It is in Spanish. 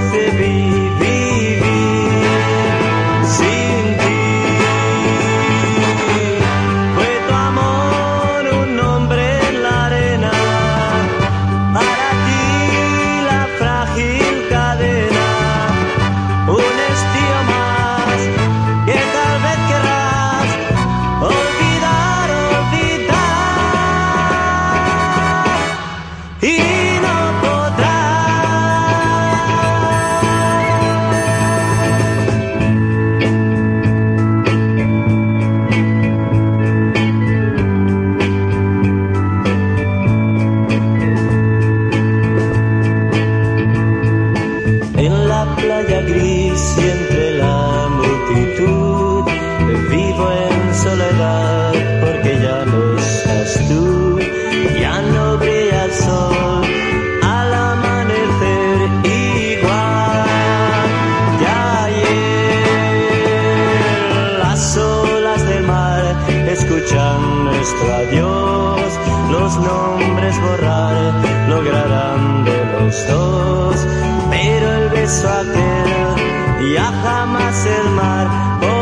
se playa gris y entre la multitud vivo en soledad porque ya no estás tú, ya no brilla el sol al amanecer igual que ayer. Las olas del mar escuchan nuestro adiós, los nombres borrar lograrán de los dos. será jamás el mar.